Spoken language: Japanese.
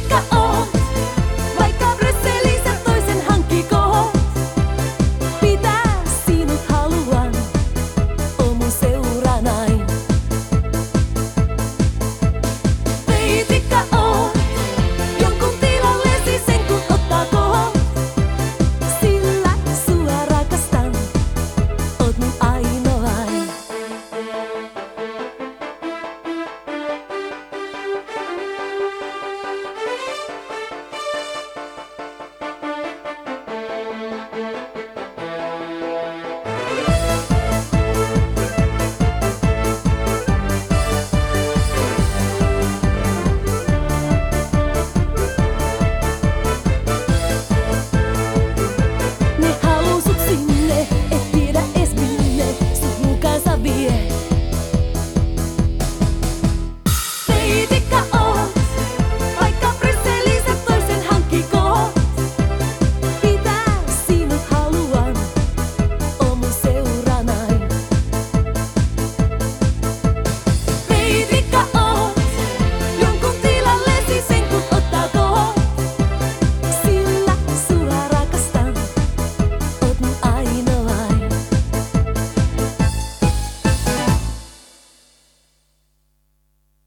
か